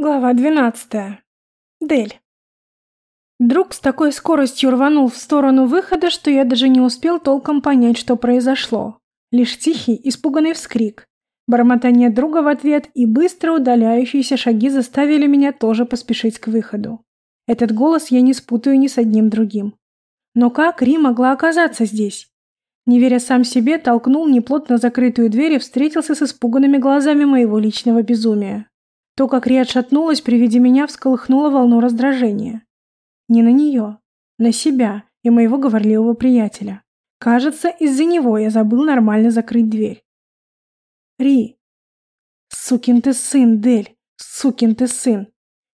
Глава 12. Дель. Друг с такой скоростью рванул в сторону выхода, что я даже не успел толком понять, что произошло. Лишь тихий, испуганный вскрик. Бормотание друга в ответ и быстро удаляющиеся шаги заставили меня тоже поспешить к выходу. Этот голос я не спутаю ни с одним другим. Но как Ри могла оказаться здесь? Не веря сам себе, толкнул неплотно закрытую дверь и встретился с испуганными глазами моего личного безумия. То, как Ри отшатнулась при виде меня, всколыхнуло волну раздражения. Не на нее, на себя и моего говорливого приятеля. Кажется, из-за него я забыл нормально закрыть дверь. Ри. Сукин ты сын, Дель. Сукин ты сын.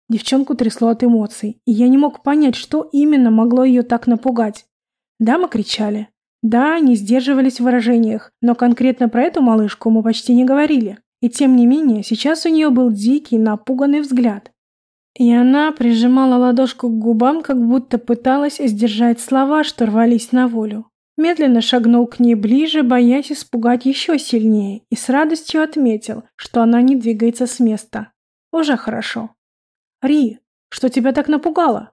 Девчонку трясло от эмоций, и я не мог понять, что именно могло ее так напугать. Да, мы кричали. Да, не сдерживались в выражениях, но конкретно про эту малышку мы почти не говорили. И тем не менее, сейчас у нее был дикий, напуганный взгляд. И она прижимала ладошку к губам, как будто пыталась сдержать слова, что рвались на волю. Медленно шагнул к ней ближе, боясь испугать еще сильнее, и с радостью отметил, что она не двигается с места. Уже хорошо. «Ри, что тебя так напугало?»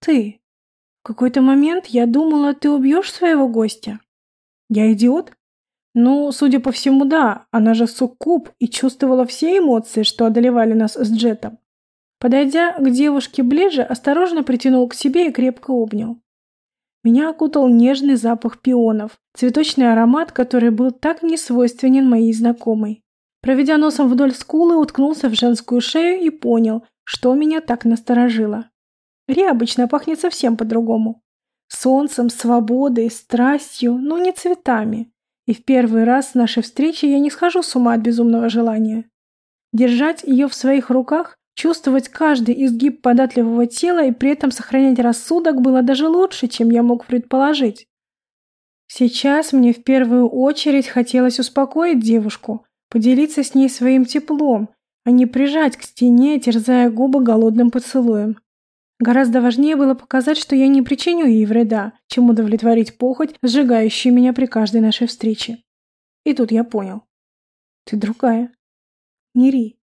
«Ты. В какой-то момент я думала, ты убьешь своего гостя». «Я идиот?» Ну, судя по всему, да. Она же суккуб и чувствовала все эмоции, что одолевали нас с Джетом. Подойдя к девушке ближе, осторожно притянул к себе и крепко обнял. Меня окутал нежный запах пионов, цветочный аромат, который был так несвойственен моей знакомой. Проведя носом вдоль скулы, уткнулся в женскую шею и понял, что меня так насторожило. Ри обычно пахнет совсем по-другому. Солнцем, свободой, страстью, но не цветами. И в первый раз с нашей встречи я не схожу с ума от безумного желания. Держать ее в своих руках, чувствовать каждый изгиб податливого тела и при этом сохранять рассудок было даже лучше, чем я мог предположить. Сейчас мне в первую очередь хотелось успокоить девушку, поделиться с ней своим теплом, а не прижать к стене, терзая губы голодным поцелуем. Гораздо важнее было показать, что я не причиню ей вреда, чем удовлетворить похоть, сжигающую меня при каждой нашей встрече. И тут я понял. Ты другая. Не Ри.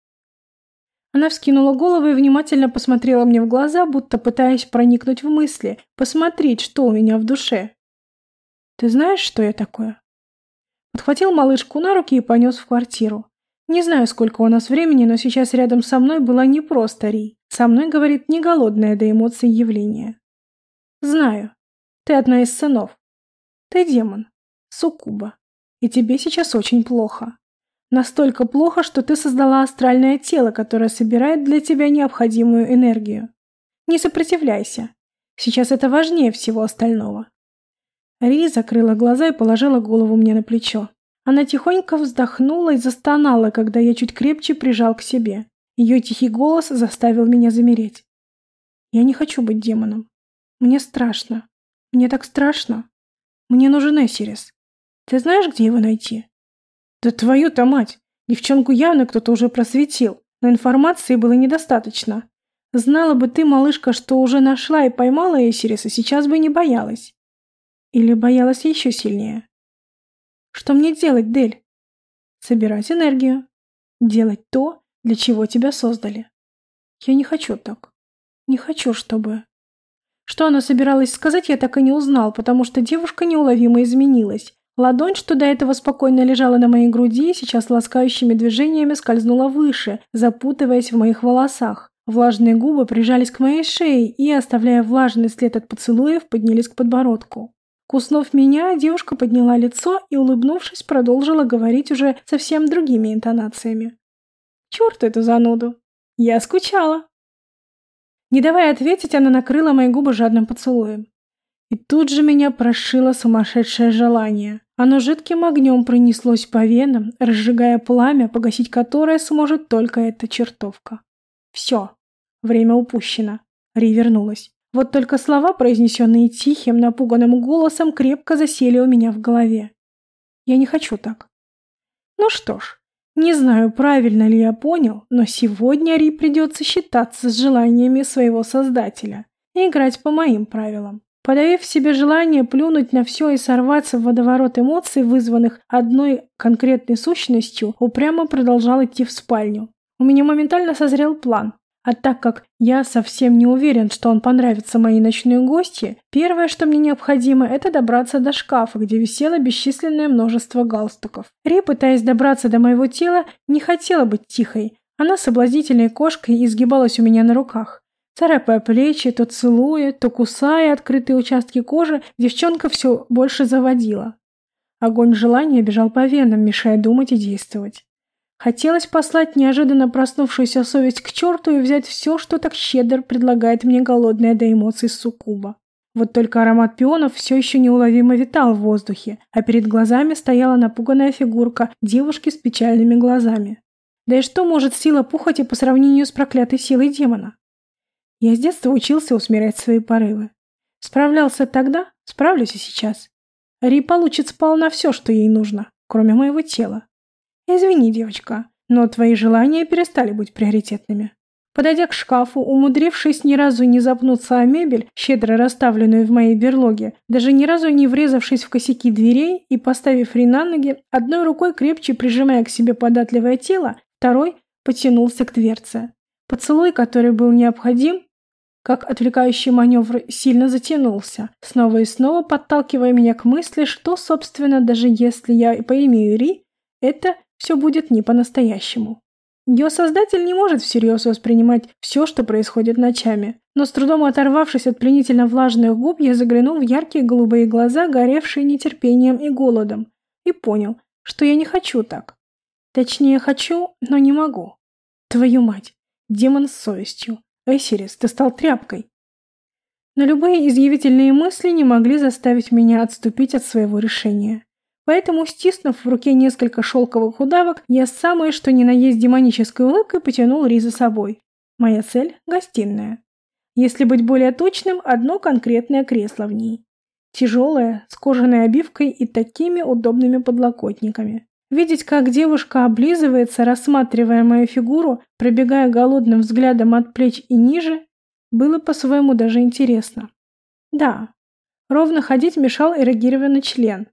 Она вскинула голову и внимательно посмотрела мне в глаза, будто пытаясь проникнуть в мысли, посмотреть, что у меня в душе. Ты знаешь, что я такое? Подхватил малышку на руки и понес в квартиру. Не знаю, сколько у нас времени, но сейчас рядом со мной была не просто Ри. Со мной говорит не голодное до эмоций явление. Знаю. Ты одна из сынов. Ты демон. Суккуба. И тебе сейчас очень плохо. Настолько плохо, что ты создала астральное тело, которое собирает для тебя необходимую энергию. Не сопротивляйся. Сейчас это важнее всего остального. Ри закрыла глаза и положила голову мне на плечо. Она тихонько вздохнула и застонала, когда я чуть крепче прижал к себе. Ее тихий голос заставил меня замереть. Я не хочу быть демоном. Мне страшно. Мне так страшно. Мне нужен Эсирис. Ты знаешь, где его найти? Да твою-то мать! Девчонку явно кто-то уже просветил, но информации было недостаточно. Знала бы ты, малышка, что уже нашла и поймала Эсириса, сейчас бы не боялась. Или боялась еще сильнее. Что мне делать, Дель? Собирать энергию. Делать то, для чего тебя создали. Я не хочу так. Не хочу, чтобы... Что она собиралась сказать, я так и не узнал, потому что девушка неуловимо изменилась. Ладонь, что до этого спокойно лежала на моей груди, сейчас ласкающими движениями скользнула выше, запутываясь в моих волосах. Влажные губы прижались к моей шее и, оставляя влажный след от поцелуев, поднялись к подбородку. Куснув меня, девушка подняла лицо и, улыбнувшись, продолжила говорить уже совсем другими интонациями. Черт эту зануду. Я скучала. Не давая ответить, она накрыла мои губы жадным поцелуем. И тут же меня прошило сумасшедшее желание. Оно жидким огнем пронеслось по венам, разжигая пламя, погасить которое сможет только эта чертовка. Все. Время упущено. Ри вернулась. Вот только слова, произнесенные тихим, напуганным голосом, крепко засели у меня в голове. Я не хочу так. Ну что ж, не знаю, правильно ли я понял, но сегодня Ри придется считаться с желаниями своего создателя и играть по моим правилам. Подавив в себе желание плюнуть на все и сорваться в водоворот эмоций, вызванных одной конкретной сущностью, упрямо продолжал идти в спальню. У меня моментально созрел план. А так как я совсем не уверен, что он понравится моей ночной гости, первое, что мне необходимо, это добраться до шкафа, где висело бесчисленное множество галстуков. Ри, пытаясь добраться до моего тела, не хотела быть тихой. Она соблазнительной кошкой изгибалась у меня на руках. Царапая плечи, то целуя, то кусая открытые участки кожи, девчонка все больше заводила. Огонь желания бежал по венам, мешая думать и действовать. Хотелось послать неожиданно проснувшуюся совесть к черту и взять все, что так щедро предлагает мне голодная до эмоций суккуба. Вот только аромат пионов все еще неуловимо витал в воздухе, а перед глазами стояла напуганная фигурка девушки с печальными глазами. Да и что может сила пухоти по сравнению с проклятой силой демона? Я с детства учился усмирять свои порывы. Справлялся тогда, справлюсь и сейчас. Ри получит сполна все, что ей нужно, кроме моего тела. «Извини, девочка, но твои желания перестали быть приоритетными». Подойдя к шкафу, умудрившись ни разу не запнуться о мебель, щедро расставленную в моей берлоге, даже ни разу не врезавшись в косяки дверей и поставив Ри на ноги, одной рукой крепче прижимая к себе податливое тело, второй потянулся к дверце. Поцелуй, который был необходим, как отвлекающий маневр, сильно затянулся, снова и снова подталкивая меня к мысли, что, собственно, даже если я поимею Ри, это все будет не по-настоящему. Ее создатель не может всерьез воспринимать все, что происходит ночами. Но с трудом оторвавшись от пленительно влажных губ, я заглянул в яркие голубые глаза, горевшие нетерпением и голодом, и понял, что я не хочу так. Точнее, хочу, но не могу. Твою мать, демон с совестью. Эсирис, ты стал тряпкой. Но любые изъявительные мысли не могли заставить меня отступить от своего решения. Поэтому, стиснув в руке несколько шелковых удавок, я с самой что ни на есть демонической улыбкой потянул Ри за собой. Моя цель – гостиная. Если быть более точным, одно конкретное кресло в ней. Тяжелое, с кожаной обивкой и такими удобными подлокотниками. Видеть, как девушка облизывается, рассматривая мою фигуру, пробегая голодным взглядом от плеч и ниже, было по-своему даже интересно. Да, ровно ходить мешал эрегированный член,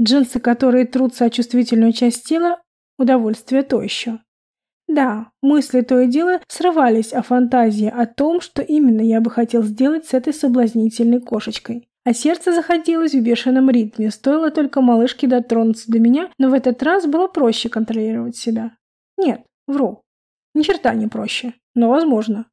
Джинсы, которые трутся о чувствительную часть тела, удовольствие то еще. Да, мысли то и дело срывались о фантазии о том, что именно я бы хотел сделать с этой соблазнительной кошечкой. А сердце заходилось в бешеном ритме, стоило только малышке дотронуться до меня, но в этот раз было проще контролировать себя. Нет, вру. Ни черта не проще, но возможно.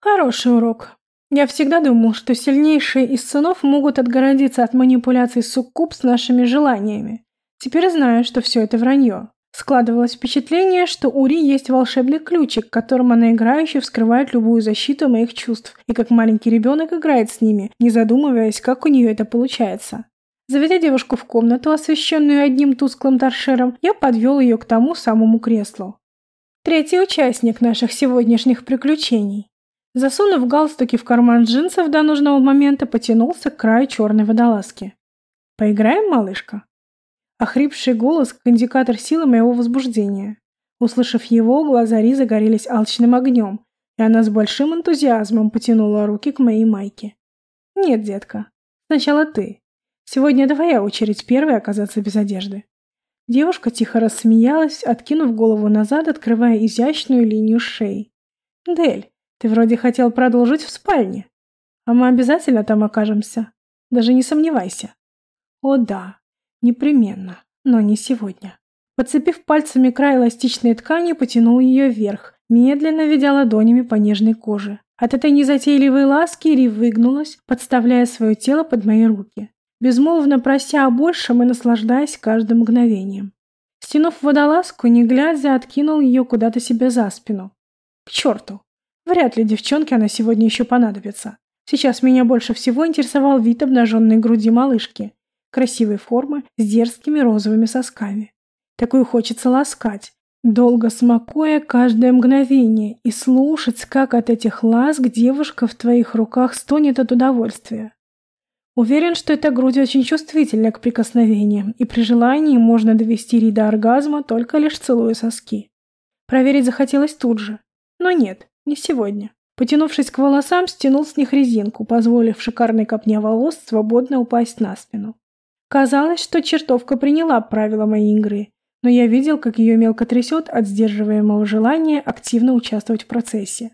Хороший урок. Я всегда думал, что сильнейшие из сынов могут отгородиться от манипуляций суккуб с нашими желаниями. Теперь знаю, что все это вранье. Складывалось впечатление, что у Ри есть волшебный ключик, которым она играюще вскрывает любую защиту моих чувств, и как маленький ребенок играет с ними, не задумываясь, как у нее это получается. Заведя девушку в комнату, освещенную одним тусклым торшером, я подвел ее к тому самому креслу. Третий участник наших сегодняшних приключений. Засунув галстуки в карман джинсов до нужного момента, потянулся к краю черной водолазки. «Поиграем, малышка?» Охрипший голос – индикатор силы моего возбуждения. Услышав его, глаза Ри загорелись алчным огнем, и она с большим энтузиазмом потянула руки к моей майке. «Нет, детка. Сначала ты. Сегодня твоя очередь первой оказаться без одежды». Девушка тихо рассмеялась, откинув голову назад, открывая изящную линию шеи. «Дель, ты вроде хотел продолжить в спальне. А мы обязательно там окажемся. Даже не сомневайся. О да, непременно, но не сегодня. Подцепив пальцами край эластичной ткани, потянул ее вверх, медленно ведя ладонями по нежной коже. От этой незатейливой ласки Ри выгнулась, подставляя свое тело под мои руки, безмолвно прося о большем и наслаждаясь каждым мгновением. Стянув водолазку, не глядя, откинул ее куда-то себе за спину. К черту! Вряд ли девчонке она сегодня еще понадобится. Сейчас меня больше всего интересовал вид обнаженной груди малышки. Красивой формы, с дерзкими розовыми сосками. Такую хочется ласкать, долго смакуя каждое мгновение и слушать, как от этих ласк девушка в твоих руках стонет от удовольствия. Уверен, что эта грудь очень чувствительна к прикосновениям, и при желании можно довести Ри до оргазма, только лишь целуя соски. Проверить захотелось тут же. Но нет, не сегодня. Потянувшись к волосам, стянул с них резинку, позволив шикарной копне волос свободно упасть на спину. Казалось, что чертовка приняла правила моей игры. но я видел, как ее мелко трясет от сдерживаемого желания активно участвовать в процессе.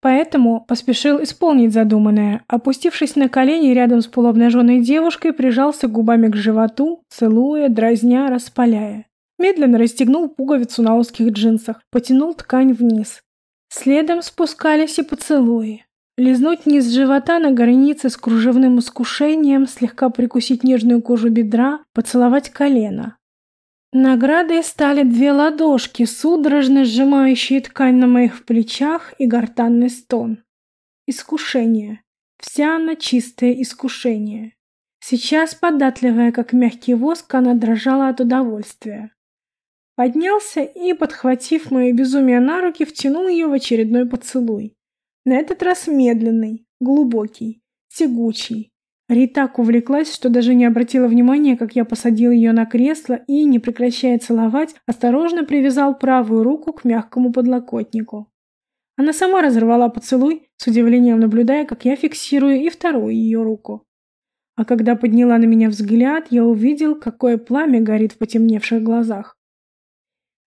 Поэтому поспешил исполнить задуманное, опустившись на колени рядом с полуобнаженной девушкой, прижался губами к животу, целуя, дразня, распаляя. Медленно расстегнул пуговицу на узких джинсах, потянул ткань вниз. Следом спускались и поцелуи. Лизнуть низ живота на границе с кружевным искушением, слегка прикусить нежную кожу бедра, поцеловать колено. Наградой стали две ладошки, судорожно сжимающие ткань на моих плечах и гортанный стон. Искушение. Вся она чистое искушение. Сейчас, податливая, как мягкий воск, она дрожала от удовольствия. Поднялся и, подхватив мое безумие на руки, втянул ее в очередной поцелуй. На этот раз медленный, глубокий, тягучий, Ри так увлеклась, что даже не обратила внимания, как я посадил ее на кресло и, не прекращая целовать, осторожно привязал правую руку к мягкому подлокотнику. Она сама разорвала поцелуй, с удивлением наблюдая, как я фиксирую и вторую ее руку. А когда подняла на меня взгляд, я увидел, какое пламя горит в потемневших глазах.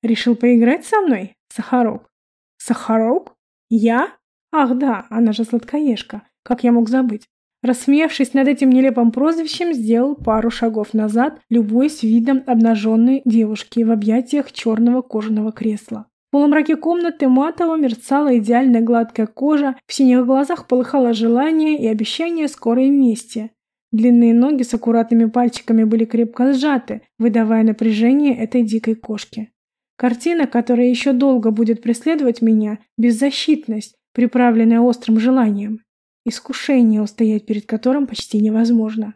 «Решил поиграть со мной, Сахарок?» «Сахарок? Я? Ах да, она же сладкоежка. Как я мог забыть?» Рассмеявшись над этим нелепым прозвищем, сделал пару шагов назад, любуясь видом обнаженной девушки в объятиях черного кожаного кресла. В полумраке комнаты матово мерцала идеальная гладкая кожа, в синих глазах полыхало желание и обещание скорой мести. Длинные ноги с аккуратными пальчиками были крепко сжаты, выдавая напряжение этой дикой кошки. Картина, которая еще долго будет преследовать меня, беззащитность, приправленная острым желанием. Искушение, устоять перед которым почти невозможно.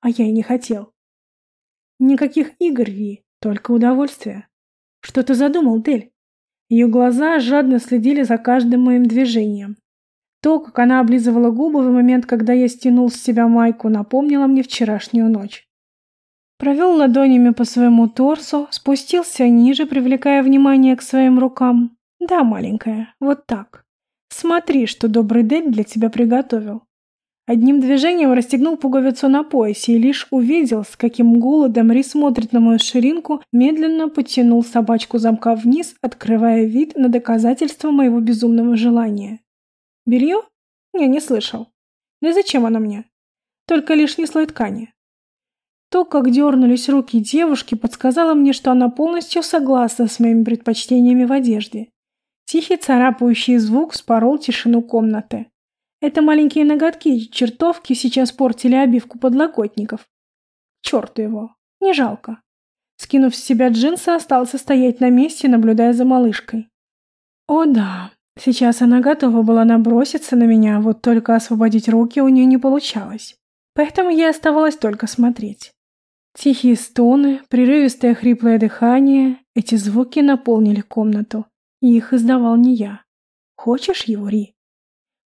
А я и не хотел. Никаких игр, Ви, только удовольствие. Что ты задумал, Дель? Ее глаза жадно следили за каждым моим движением. То, как она облизывала губы в момент, когда я стянул с себя майку, напомнило мне вчерашнюю ночь. Провел ладонями по своему торсу, спустился ниже, привлекая внимание к своим рукам. Да, маленькая, вот так. Смотри, что добрый Дель для тебя приготовил. Одним движением расстегнул пуговицу на поясе и лишь увидел, с каким голодом Ри смотрит на мою ширинку, медленно потянул собачку замка вниз, открывая вид на доказательство моего безумного желания. Белье? Я не слышал. Да зачем оно мне? Только лишний слой ткани. То, как дернулись руки девушки, подсказало мне, что она полностью согласна с моими предпочтениями в одежде. Тихий царапающий звук спорол тишину комнаты. Это маленькие ноготки чертовки сейчас портили обивку подлокотников. Черту его, не жалко. Скинув с себя джинсы, остался стоять на месте, наблюдая за малышкой. О да, сейчас она готова была наброситься на меня, вот только освободить руки у нее не получалось. Поэтому я оставалась только смотреть. Тихие стоны, прерывистое хриплое дыхание, эти звуки наполнили комнату. И их издавал не я. Хочешь его, Ри?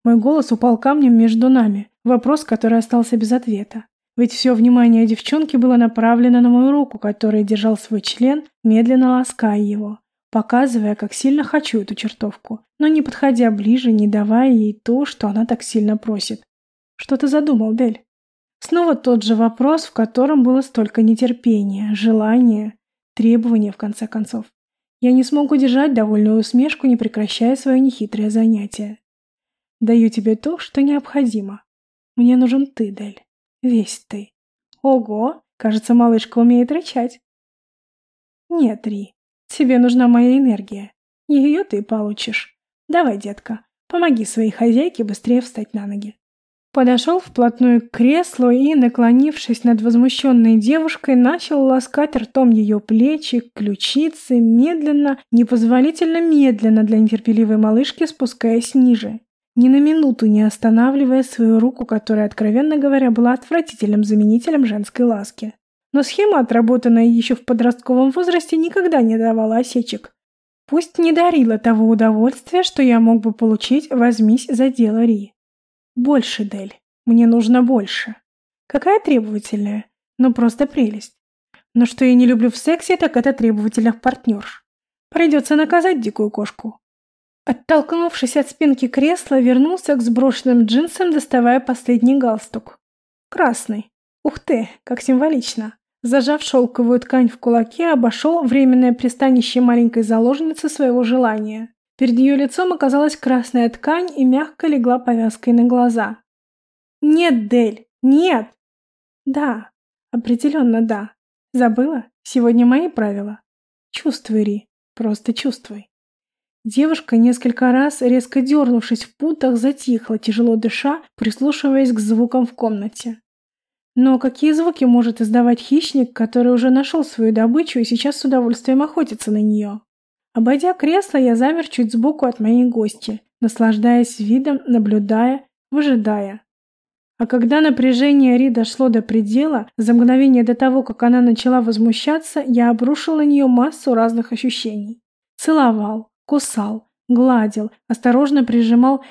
Мой голос упал камнем между нами. Вопрос, который остался без ответа. Ведь все внимание девчонки было направлено на мою руку, которая держал свой член, медленно лаская его, показывая, как сильно хочу эту чертовку, но не подходя ближе, не давая ей то, что она так сильно просит. Что ты задумал, Дель? Снова тот же вопрос, в котором было столько нетерпения, желания, требования, в конце концов. Я не смог удержать довольную усмешку, не прекращая свое нехитрое занятие. Даю тебе то, что необходимо. Мне нужен ты, Дель. Весь ты. Ого, кажется, малышка умеет рычать. Нет, Ри, тебе нужна моя энергия. Ее ты получишь. Давай, детка, помоги своей хозяйке быстрее встать на ноги. Подошел вплотную к креслу и, наклонившись над возмущенной девушкой, начал ласкать ртом ее плечи, ключицы, медленно, непозволительно медленно для нетерпеливой малышки, спускаясь ниже. Ни на минуту не останавливая свою руку, которая, откровенно говоря, была отвратительным заменителем женской ласки. Но схема, отработанная еще в подростковом возрасте, никогда не давала осечек. Пусть не дарила того удовольствия, что я мог бы получить, возьмись за дело Ри. Больше, Дель. Мне нужно больше. Какая требовательная. Ну, просто прелесть. Но что я не люблю в сексе, так это требовательных партнерш. Придется наказать дикую кошку. Оттолкнувшись от спинки кресла, вернулся к сброшенным джинсам, доставая последний галстук. Красный. Ух ты, как символично. Зажав шелковую ткань в кулаке, обошел временное пристанище маленькой заложницы своего желания. Перед ее лицом оказалась красная ткань и мягко легла повязкой на глаза. «Нет, Дель, нет!» «Да, определенно да. Забыла? Сегодня мои правила. Чувствуй, Ри, просто чувствуй». Девушка несколько раз, резко дернувшись в путах, затихла, тяжело дыша, прислушиваясь к звукам в комнате. Но какие звуки может издавать хищник, который уже нашел свою добычу и сейчас с удовольствием охотится на нее? Обойдя кресло, я замер чуть сбоку от моей гости, наслаждаясь видом, наблюдая, выжидая. А когда напряжение Ри дошло до предела, за мгновение до того, как она начала возмущаться, я обрушил на нее массу разных ощущений. Целовал, кусал, гладил, осторожно прижимал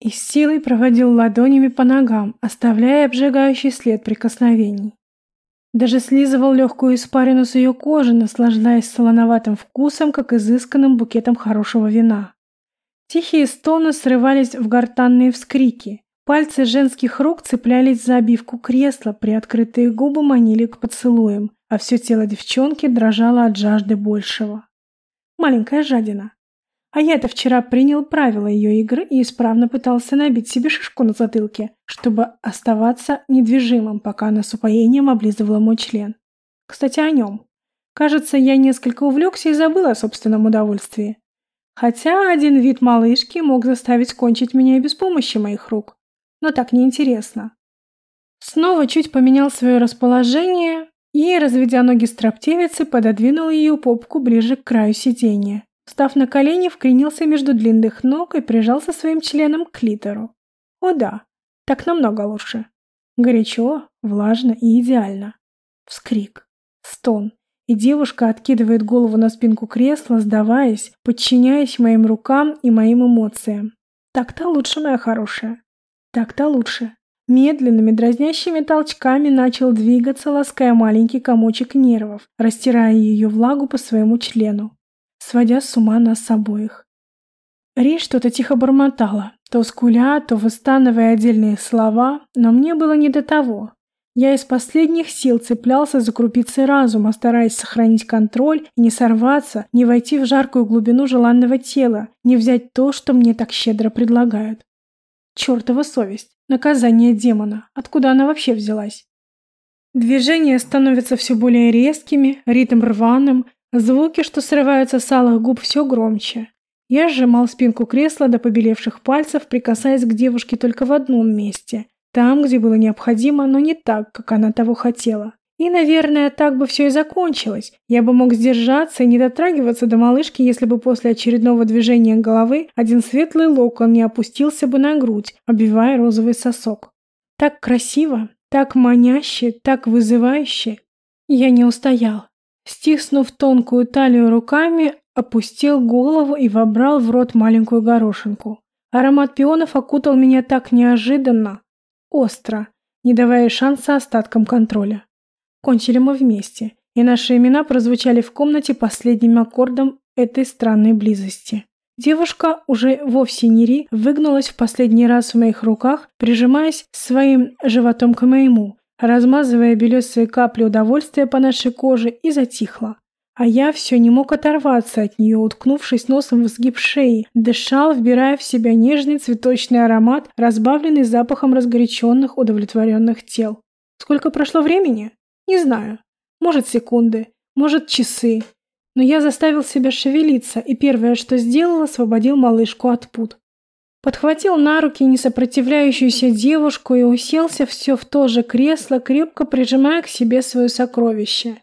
и с силой проводил ладонями по ногам, оставляя обжигающий след прикосновений. Даже слизывал легкую испарину с ее кожи, наслаждаясь солоноватым вкусом, как изысканным букетом хорошего вина. Тихие стоны срывались в гортанные вскрики. Пальцы женских рук цеплялись за обивку кресла, приоткрытые губы манили к поцелуям, а все тело девчонки дрожало от жажды большего. Маленькая жадина. А я-то вчера принял правила ее игры и исправно пытался набить себе шишку на затылке, чтобы оставаться недвижимым, пока она с упоением облизывала мой член. Кстати, о нем. Кажется, я несколько увлекся и забыл о собственном удовольствии. Хотя один вид малышки мог заставить кончить меня и без помощи моих рук. Но так неинтересно. Снова чуть поменял свое расположение и, разведя ноги строптивицы, пододвинул ее попку ближе к краю сиденья. Став на колени, вклинился между длинных ног и прижался своим членом к клитору. О да, так намного лучше. Горячо, влажно и идеально. Вскрик, стон, и девушка откидывает голову на спинку кресла, сдаваясь, подчиняясь моим рукам и моим эмоциям. Так-то лучше, моя хорошая. Так-то лучше. Медленными дразнящими толчками начал двигаться, лаская маленький комочек нервов, растирая ее влагу по своему члену сводя с ума нас обоих. Ри что-то тихо бормотала, то скуля, то выстанывая отдельные слова, но мне было не до того. Я из последних сил цеплялся за крупицы разума, стараясь сохранить контроль и не сорваться, не войти в жаркую глубину желанного тела, не взять то, что мне так щедро предлагают. Чёртова совесть, наказание демона, откуда она вообще взялась? Движения становятся все более резкими, ритм рваным, Звуки, что срываются с алых губ, все громче. Я сжимал спинку кресла до побелевших пальцев, прикасаясь к девушке только в одном месте. Там, где было необходимо, но не так, как она того хотела. И, наверное, так бы все и закончилось. Я бы мог сдержаться и не дотрагиваться до малышки, если бы после очередного движения головы один светлый локон не опустился бы на грудь, обвивая розовый сосок. Так красиво, так маняще, так вызывающе. Я не устоял. Стиснув тонкую талию руками, опустил голову и вобрал в рот маленькую горошинку. Аромат пионов окутал меня так неожиданно, остро, не давая шанса остаткам контроля. Кончили мы вместе, и наши имена прозвучали в комнате последним аккордом этой странной близости. Девушка, уже вовсе не Ри, выгнулась в последний раз в моих руках, прижимаясь своим животом к моему, размазывая белесые капли удовольствия по нашей коже, и затихла. А я все не мог оторваться от нее, уткнувшись носом в сгиб шеи, дышал, вбирая в себя нежный цветочный аромат, разбавленный запахом разгоряченных, удовлетворенных тел. Сколько прошло времени? Не знаю. Может, секунды, может, часы. Но я заставил себя шевелиться, и первое, что сделал, освободил малышку от пут. Подхватил на руки несопротивляющуюся девушку и уселся все в то же кресло, крепко прижимая к себе свое сокровище.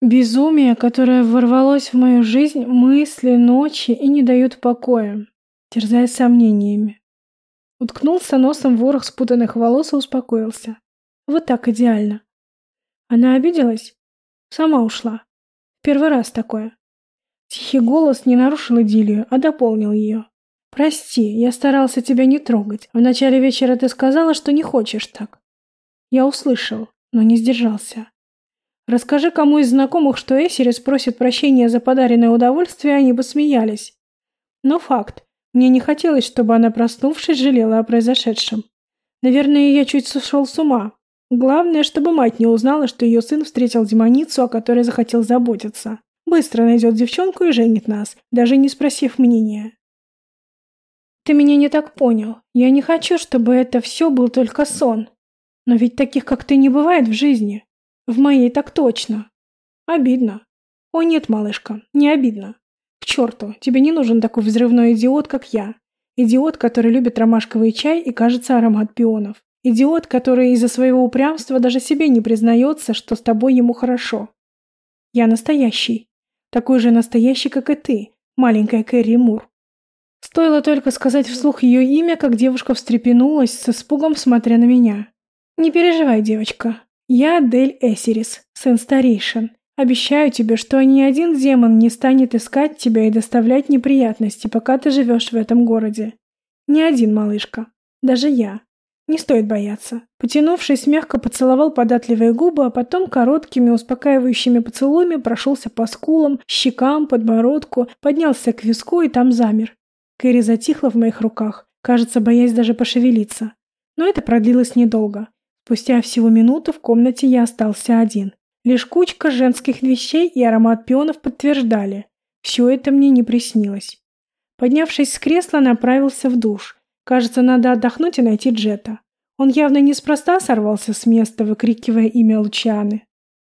Безумие, которое ворвалось в мою жизнь, мысли, ночи и не дают покоя, терзая сомнениями. Уткнулся носом в ворох спутанных волос и успокоился. Вот так идеально. Она обиделась? Сама ушла. Первый раз такое. Тихий голос не нарушил идиллию, а дополнил ее. «Прости, я старался тебя не трогать. В начале вечера ты сказала, что не хочешь так». Я услышал, но не сдержался. Расскажи кому из знакомых, что Эсерис просит прощения за подаренное удовольствие, они бы смеялись. Но факт. Мне не хотелось, чтобы она, проснувшись, жалела о произошедшем. Наверное, я чуть сошел с ума. Главное, чтобы мать не узнала, что ее сын встретил демоницу, о которой захотел заботиться. Быстро найдет девчонку и женит нас, даже не спросив мнения. Ты меня не так понял. Я не хочу, чтобы это все был только сон. Но ведь таких, как ты, не бывает в жизни. В моей так точно. Обидно. О нет, малышка, не обидно. К черту, тебе не нужен такой взрывной идиот, как я. Идиот, который любит ромашковый чай и, кажется, аромат пионов. Идиот, который из-за своего упрямства даже себе не признается, что с тобой ему хорошо. Я настоящий. Такой же настоящий, как и ты, маленькая Кэрри Мур. Стоило только сказать вслух ее имя, как девушка встрепенулась, с испугом смотря на меня. «Не переживай, девочка. Я Дель Эсерис, сын старейшин. Обещаю тебе, что ни один демон не станет искать тебя и доставлять неприятности, пока ты живешь в этом городе. Ни один, малышка. Даже я. Не стоит бояться. Потянувшись, мягко поцеловал податливые губы, а потом короткими успокаивающими поцелуями прошелся по скулам, щекам, подбородку, поднялся к виску и там замер. Кэрри затихла в моих руках, кажется, боясь даже пошевелиться. Но это продлилось недолго. Спустя всего минуту в комнате я остался один. Лишь кучка женских вещей и аромат пионов подтверждали. Все это мне не приснилось. Поднявшись с кресла, направился в душ. Кажется, надо отдохнуть и найти Джета. Он явно неспроста сорвался с места, выкрикивая имя Лучаны.